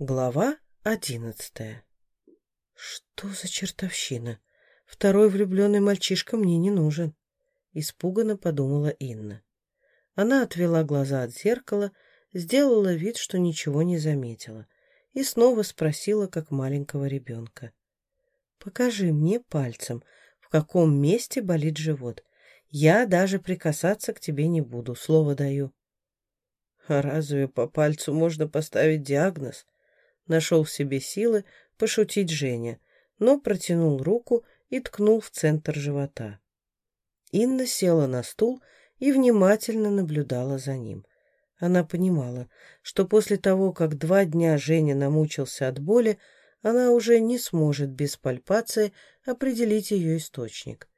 Глава одиннадцатая Что за чертовщина? Второй влюбленный мальчишка мне не нужен. Испуганно подумала Инна. Она отвела глаза от зеркала, сделала вид, что ничего не заметила, и снова спросила, как маленького ребенка. «Покажи мне пальцем, в каком месте болит живот. Я даже прикасаться к тебе не буду, слово даю». «А разве по пальцу можно поставить диагноз?» Нашел в себе силы пошутить Женя, но протянул руку и ткнул в центр живота. Инна села на стул и внимательно наблюдала за ним. Она понимала, что после того, как два дня Женя намучился от боли, она уже не сможет без пальпации определить ее источник.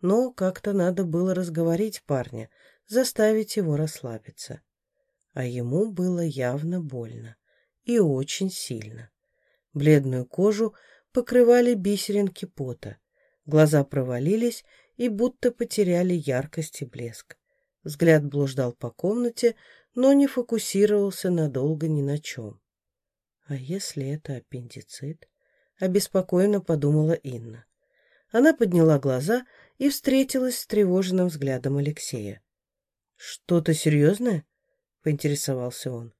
Но как-то надо было разговорить парня, заставить его расслабиться. А ему было явно больно и очень сильно. Бледную кожу покрывали бисеринки пота, глаза провалились и будто потеряли яркость и блеск. Взгляд блуждал по комнате, но не фокусировался надолго ни на чем. А если это аппендицит? Обеспокоенно подумала Инна. Она подняла глаза и встретилась с тревоженным взглядом Алексея. «Что-то серьезное?» — поинтересовался он.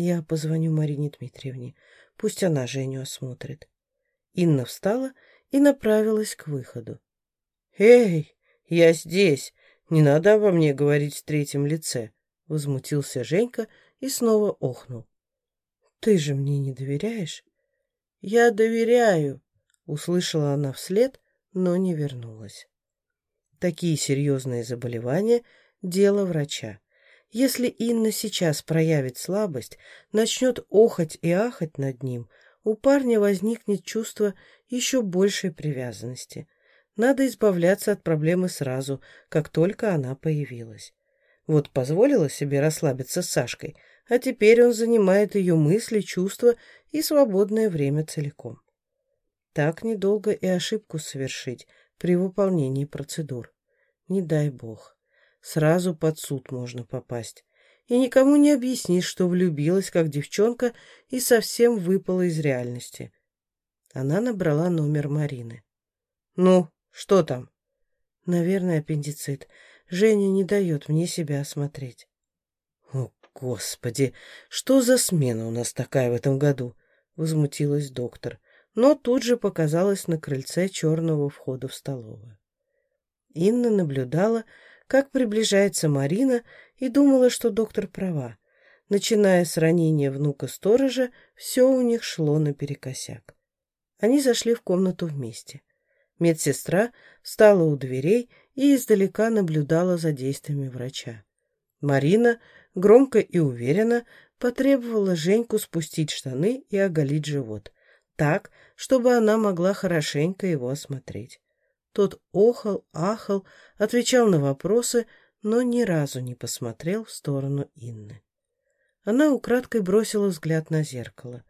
Я позвоню Марине Дмитриевне. Пусть она Женю осмотрит. Инна встала и направилась к выходу. «Эй, я здесь! Не надо обо мне говорить в третьем лице!» Возмутился Женька и снова охнул. «Ты же мне не доверяешь?» «Я доверяю!» Услышала она вслед, но не вернулась. Такие серьезные заболевания – дело врача. Если Инна сейчас проявит слабость, начнет охать и ахать над ним, у парня возникнет чувство еще большей привязанности. Надо избавляться от проблемы сразу, как только она появилась. Вот позволила себе расслабиться с Сашкой, а теперь он занимает ее мысли, чувства и свободное время целиком. Так недолго и ошибку совершить при выполнении процедур. Не дай бог сразу под суд можно попасть. И никому не объяснишь, что влюбилась, как девчонка, и совсем выпала из реальности. Она набрала номер Марины. «Ну, что там?» «Наверное, аппендицит. Женя не дает мне себя осмотреть». «О, Господи! Что за смена у нас такая в этом году?» — возмутилась доктор, но тут же показалась на крыльце черного входа в столовую. Инна наблюдала, как приближается Марина, и думала, что доктор права. Начиная с ранения внука-сторожа, все у них шло наперекосяк. Они зашли в комнату вместе. Медсестра встала у дверей и издалека наблюдала за действиями врача. Марина громко и уверенно потребовала Женьку спустить штаны и оголить живот, так, чтобы она могла хорошенько его осмотреть. Тот охал, ахал, отвечал на вопросы, но ни разу не посмотрел в сторону Инны. Она украдкой бросила взгляд на зеркало.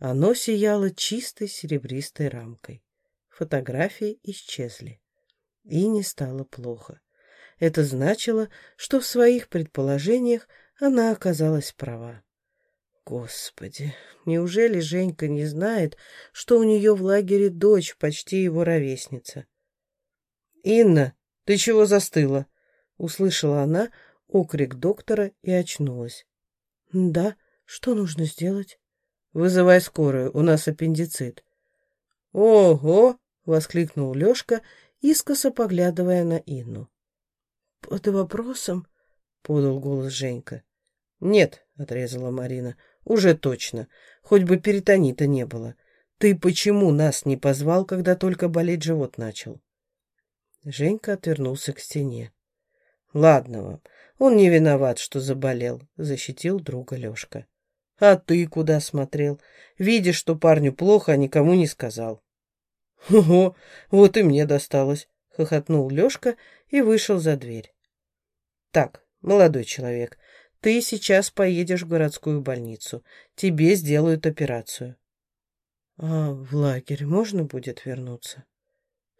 Оно сияло чистой серебристой рамкой. Фотографии исчезли. И не стало плохо. Это значило, что в своих предположениях она оказалась права. Господи, неужели Женька не знает, что у нее в лагере дочь, почти его ровесница? «Инна, ты чего застыла?» Услышала она окрик доктора и очнулась. «Да, что нужно сделать?» «Вызывай скорую, у нас аппендицит». «Ого!» — воскликнул Лёшка, искоса поглядывая на Инну. «Под вопросом?» — подал голос Женька. «Нет», — отрезала Марина, — «уже точно. Хоть бы перитонита не было. Ты почему нас не позвал, когда только болеть живот начал?» Женька отвернулся к стене. «Ладно вам, он не виноват, что заболел», — защитил друга Лёшка. «А ты куда смотрел? Видишь, что парню плохо, а никому не сказал». «Ого, вот и мне досталось», — хохотнул Лёшка и вышел за дверь. «Так, молодой человек, ты сейчас поедешь в городскую больницу. Тебе сделают операцию». «А в лагерь можно будет вернуться?»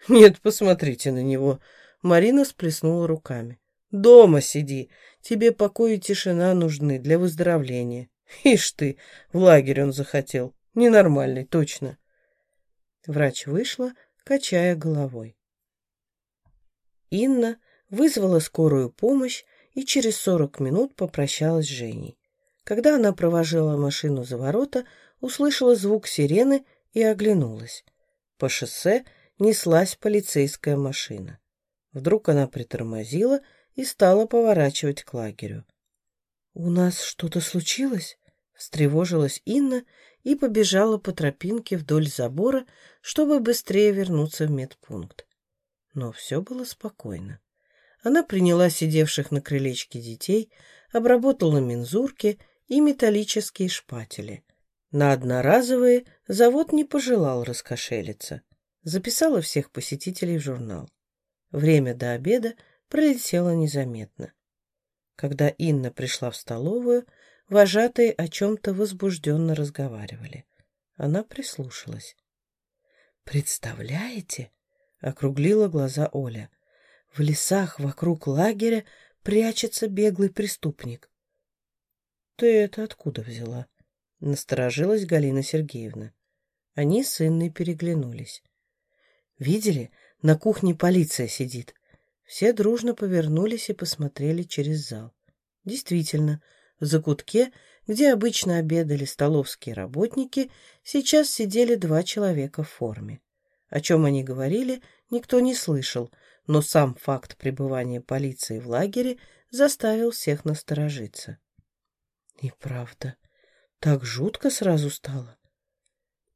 Нет, посмотрите на него. Марина сплеснула руками. Дома сиди. Тебе покой и тишина нужны для выздоровления. Ишь ты, в лагерь он захотел. Ненормальный, точно. Врач вышла, качая головой. Инна вызвала скорую помощь и через сорок минут попрощалась с Женей. Когда она провожала машину за ворота, услышала звук сирены и оглянулась. По шоссе неслась полицейская машина. Вдруг она притормозила и стала поворачивать к лагерю. «У нас что-то случилось?» — встревожилась Инна и побежала по тропинке вдоль забора, чтобы быстрее вернуться в медпункт. Но все было спокойно. Она приняла сидевших на крылечке детей, обработала мензурки и металлические шпатели. На одноразовые завод не пожелал раскошелиться. Записала всех посетителей в журнал. Время до обеда пролетело незаметно. Когда Инна пришла в столовую, вожатые о чем-то возбужденно разговаривали. Она прислушалась. «Представляете?» — округлила глаза Оля. «В лесах вокруг лагеря прячется беглый преступник». «Ты это откуда взяла?» — насторожилась Галина Сергеевна. Они с Инной переглянулись. «Видели? На кухне полиция сидит». Все дружно повернулись и посмотрели через зал. Действительно, в закутке, где обычно обедали столовские работники, сейчас сидели два человека в форме. О чем они говорили, никто не слышал, но сам факт пребывания полиции в лагере заставил всех насторожиться. И правда, так жутко сразу стало.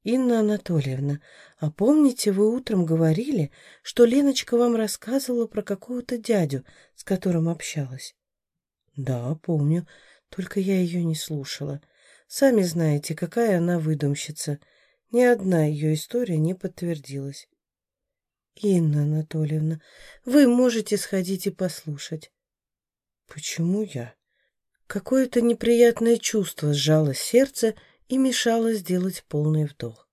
«Инна Анатольевна, а помните, вы утром говорили, что Леночка вам рассказывала про какого-то дядю, с которым общалась?» «Да, помню. Только я ее не слушала. Сами знаете, какая она выдумщица. Ни одна ее история не подтвердилась. Инна Анатольевна, вы можете сходить и послушать. Почему я? Какое-то неприятное чувство сжало сердце и мешало сделать полный вдох.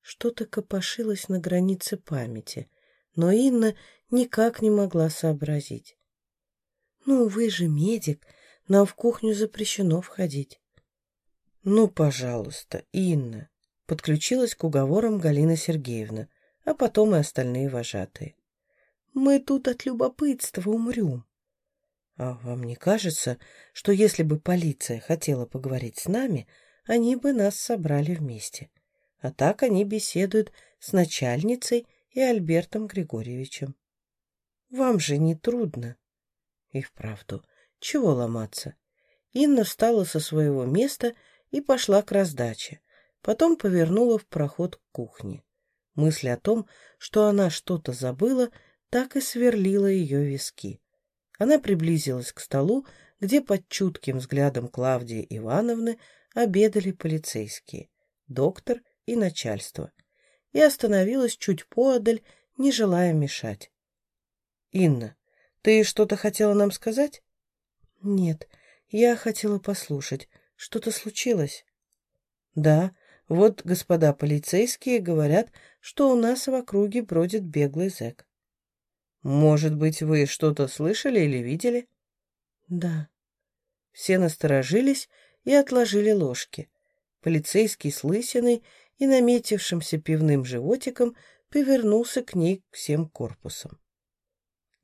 Что-то копошилось на границе памяти, но Инна никак не могла сообразить. «Ну, вы же медик, нам в кухню запрещено входить. Ну, пожалуйста, Инна. Подключилась к уговорам Галина Сергеевна, а потом и остальные вожатые. Мы тут от любопытства умрем. А вам не кажется, что если бы полиция хотела поговорить с нами, они бы нас собрали вместе? А так они беседуют с начальницей и Альбертом Григорьевичем. Вам же не трудно. И вправду, чего ломаться? Инна встала со своего места и пошла к раздаче. Потом повернула в проход к кухне. Мысль о том, что она что-то забыла, так и сверлила ее виски. Она приблизилась к столу, где под чутким взглядом Клавдии Ивановны обедали полицейские, доктор и начальство, и остановилась чуть поодаль, не желая мешать. «Инна, ты что-то хотела нам сказать?» «Нет, я хотела послушать. Что-то случилось?» «Да, вот господа полицейские говорят, что у нас в округе бродит беглый зэк». «Может быть, вы что-то слышали или видели?» «Да». Все насторожились и отложили ложки. Полицейский с лысиной и наметившимся пивным животиком повернулся к ней всем корпусом.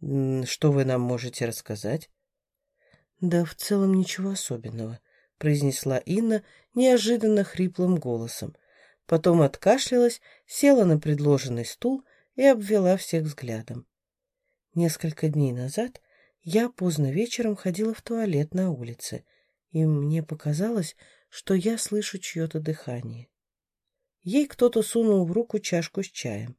«Что вы нам можете рассказать?» «Да в целом ничего особенного», — произнесла Инна неожиданно хриплым голосом. Потом откашлялась, села на предложенный стул и обвела всех взглядом. Несколько дней назад я поздно вечером ходила в туалет на улице, и мне показалось, что я слышу чье-то дыхание. Ей кто-то сунул в руку чашку с чаем.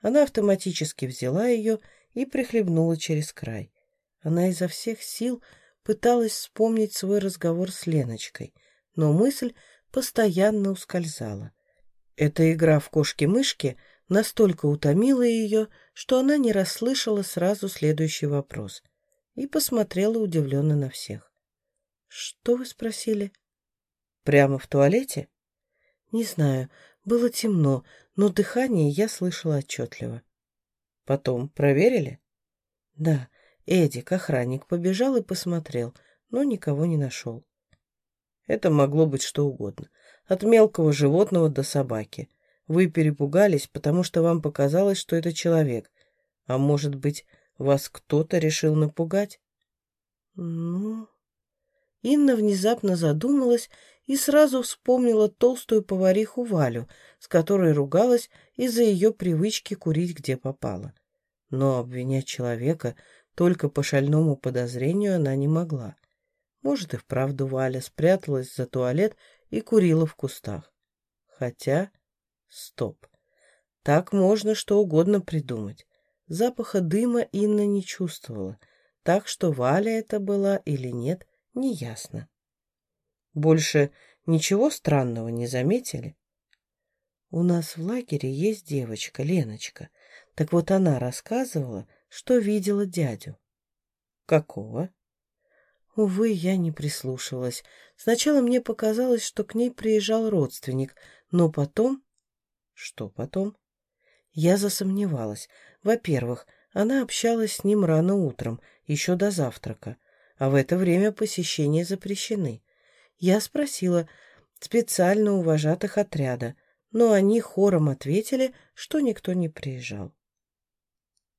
Она автоматически взяла ее и прихлебнула через край. Она изо всех сил пыталась вспомнить свой разговор с Леночкой, но мысль постоянно ускользала. Эта игра в кошки-мышки настолько утомила ее, что она не расслышала сразу следующий вопрос и посмотрела удивленно на всех. «Что вы спросили?» «Прямо в туалете?» «Не знаю. Было темно, но дыхание я слышала отчетливо». «Потом проверили?» «Да. Эдик, охранник, побежал и посмотрел, но никого не нашел. Это могло быть что угодно. От мелкого животного до собаки. Вы перепугались, потому что вам показалось, что это человек. А может быть, вас кто-то решил напугать? Ну... Инна внезапно задумалась и сразу вспомнила толстую повариху Валю, с которой ругалась из-за ее привычки курить где попало. Но обвинять человека только по шальному подозрению она не могла. Может, и вправду Валя спряталась за туалет и курила в кустах. Хотя... Стоп. Так можно что угодно придумать. Запаха дыма Инна не чувствовала, так что Валя это была или нет, неясно. Больше ничего странного не заметили? У нас в лагере есть девочка, Леночка. Так вот она рассказывала, что видела дядю. Какого? Увы, я не прислушивалась. Сначала мне показалось, что к ней приезжал родственник, но потом... Что потом? Я засомневалась. Во-первых, она общалась с ним рано утром, еще до завтрака, а в это время посещения запрещены. Я спросила специально у вожатых отряда, но они хором ответили, что никто не приезжал.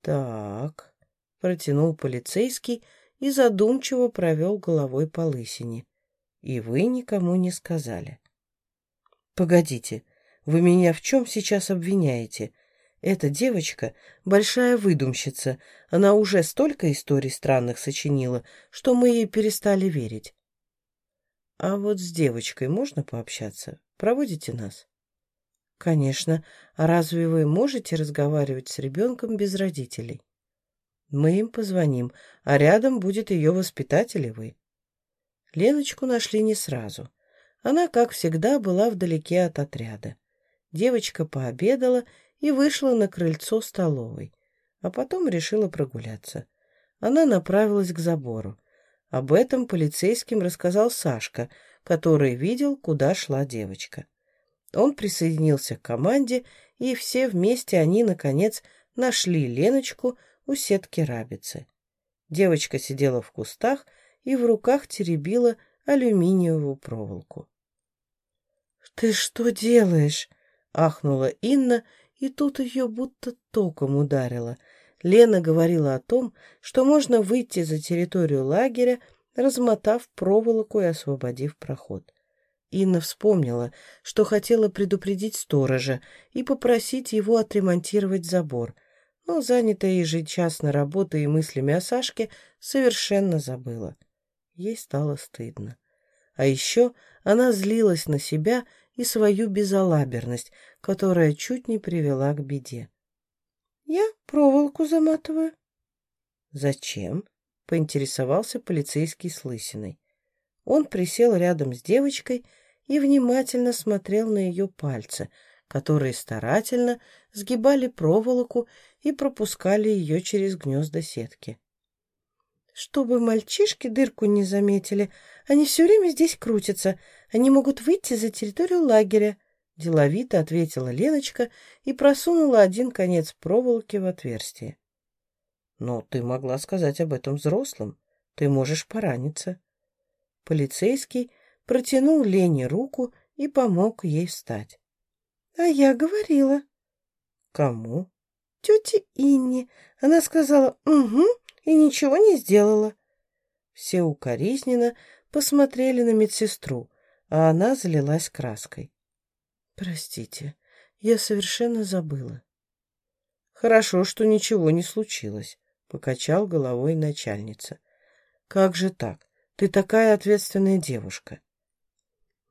«Так», — протянул полицейский и задумчиво провел головой по лысине. «И вы никому не сказали». «Погодите, вы меня в чем сейчас обвиняете?» Эта девочка — большая выдумщица. Она уже столько историй странных сочинила, что мы ей перестали верить. А вот с девочкой можно пообщаться? Проводите нас? Конечно. А разве вы можете разговаривать с ребенком без родителей? Мы им позвоним, а рядом будет ее воспитатель и вы. Леночку нашли не сразу. Она, как всегда, была вдалеке от отряда. Девочка пообедала и вышла на крыльцо столовой, а потом решила прогуляться. Она направилась к забору. Об этом полицейским рассказал Сашка, который видел, куда шла девочка. Он присоединился к команде, и все вместе они, наконец, нашли Леночку у сетки рабицы. Девочка сидела в кустах и в руках теребила алюминиевую проволоку. «Ты что делаешь?» — ахнула Инна и тут ее будто током ударило. Лена говорила о том, что можно выйти за территорию лагеря, размотав проволоку и освободив проход. Инна вспомнила, что хотела предупредить сторожа и попросить его отремонтировать забор, но занятая ежечасно работой и мыслями о Сашке совершенно забыла. Ей стало стыдно. А еще она злилась на себя и свою безалаберность, которая чуть не привела к беде. «Я проволоку заматываю». «Зачем?» — поинтересовался полицейский с лысиной. Он присел рядом с девочкой и внимательно смотрел на ее пальцы, которые старательно сгибали проволоку и пропускали ее через гнезда сетки. «Чтобы мальчишки дырку не заметили, они все время здесь крутятся. Они могут выйти за территорию лагеря», — деловито ответила Леночка и просунула один конец проволоки в отверстие. «Но ты могла сказать об этом взрослым. Ты можешь пораниться». Полицейский протянул Лене руку и помог ей встать. «А я говорила». «Кому?» «Тете Инне. Она сказала «угу» и ничего не сделала». Все укоризненно посмотрели на медсестру, а она залилась краской. «Простите, я совершенно забыла». «Хорошо, что ничего не случилось», — покачал головой начальница. «Как же так? Ты такая ответственная девушка».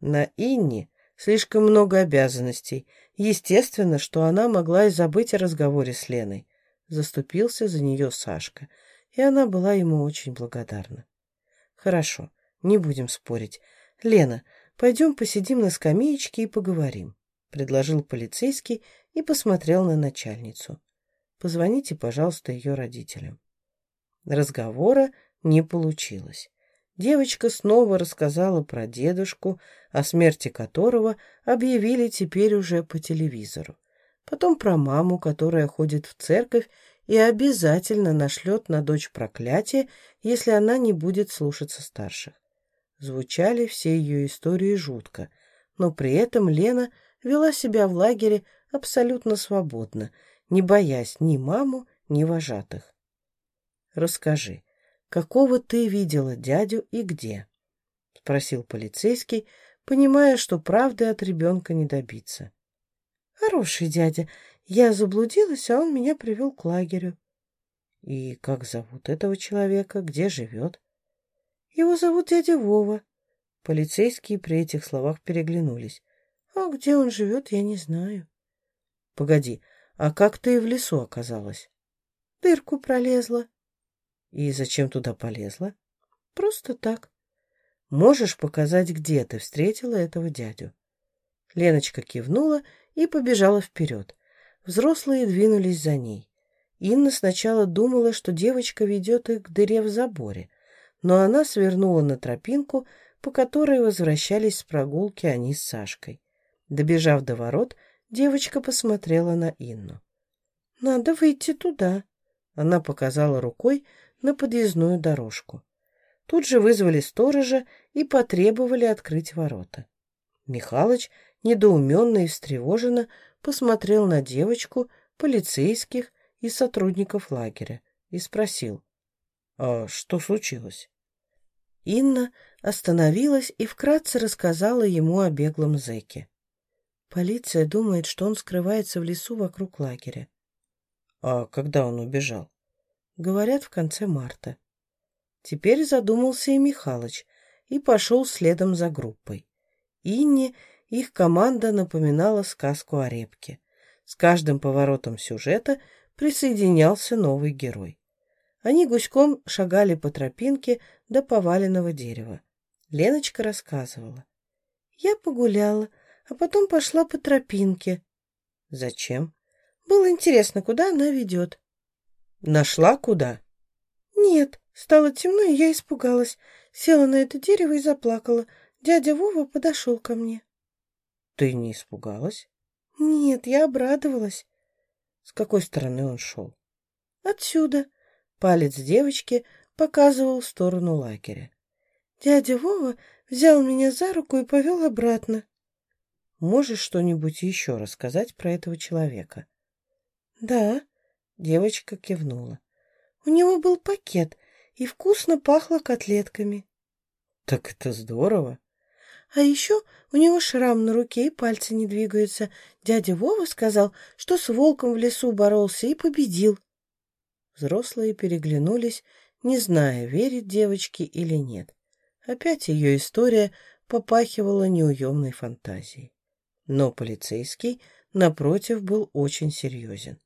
На Инне слишком много обязанностей. Естественно, что она могла и забыть о разговоре с Леной. Заступился за нее Сашка, и она была ему очень благодарна. «Хорошо, не будем спорить. Лена, пойдем посидим на скамеечке и поговорим», — предложил полицейский и посмотрел на начальницу. «Позвоните, пожалуйста, ее родителям». Разговора не получилось. Девочка снова рассказала про дедушку, о смерти которого объявили теперь уже по телевизору. Потом про маму, которая ходит в церковь и обязательно нашлет на дочь проклятие, если она не будет слушаться старших. Звучали все ее истории жутко, но при этом Лена вела себя в лагере абсолютно свободно, не боясь ни маму, ни вожатых. «Расскажи, какого ты видела дядю и где?» — спросил полицейский, понимая, что правды от ребенка не добиться. «Хороший дядя. Я заблудилась, а он меня привел к лагерю». «И как зовут этого человека? Где живет?» «Его зовут дядя Вова». Полицейские при этих словах переглянулись. «А где он живет, я не знаю». «Погоди, а как ты в лесу оказалась?» «Дырку пролезла». «И зачем туда полезла?» «Просто так». «Можешь показать, где ты встретила этого дядю?» Леночка кивнула и побежала вперед. Взрослые двинулись за ней. Инна сначала думала, что девочка ведет их к дыре в заборе, но она свернула на тропинку, по которой возвращались с прогулки они с Сашкой. Добежав до ворот, девочка посмотрела на Инну. «Надо выйти туда», — она показала рукой на подъездную дорожку. Тут же вызвали сторожа и потребовали открыть ворота. Михалыч, недоуменно и встревоженно, посмотрел на девочку, полицейских и сотрудников лагеря и спросил, «А что случилось?» Инна остановилась и вкратце рассказала ему о беглом зэке. Полиция думает, что он скрывается в лесу вокруг лагеря. А когда он убежал? Говорят, в конце марта. Теперь задумался и Михалыч и пошел следом за группой. Инне их команда напоминала сказку о репке. С каждым поворотом сюжета присоединялся новый герой. Они гуськом шагали по тропинке до поваленного дерева. Леночка рассказывала. «Я погуляла, а потом пошла по тропинке». «Зачем?» «Было интересно, куда она ведет». «Нашла куда?» «Нет, стало темно, и я испугалась. Села на это дерево и заплакала. Дядя Вова подошел ко мне». «Ты не испугалась?» «Нет, я обрадовалась». С какой стороны он шел? «Отсюда». Палец девочки показывал в сторону лагеря. Дядя Вова взял меня за руку и повел обратно. Можешь что-нибудь еще рассказать про этого человека? Да, девочка кивнула. У него был пакет, и вкусно пахло котлетками. Так это здорово. А еще у него шрам на руке и пальцы не двигаются. Дядя Вова сказал, что с волком в лесу боролся и победил. Взрослые переглянулись, не зная, верит девочке или нет. Опять ее история попахивала неуемной фантазией. Но полицейский, напротив, был очень серьезен.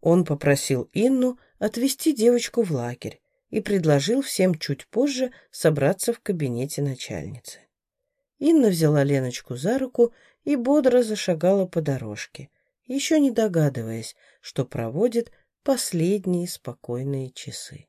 Он попросил Инну отвезти девочку в лагерь и предложил всем чуть позже собраться в кабинете начальницы. Инна взяла Леночку за руку и бодро зашагала по дорожке, еще не догадываясь, что проводит последние спокойные часы.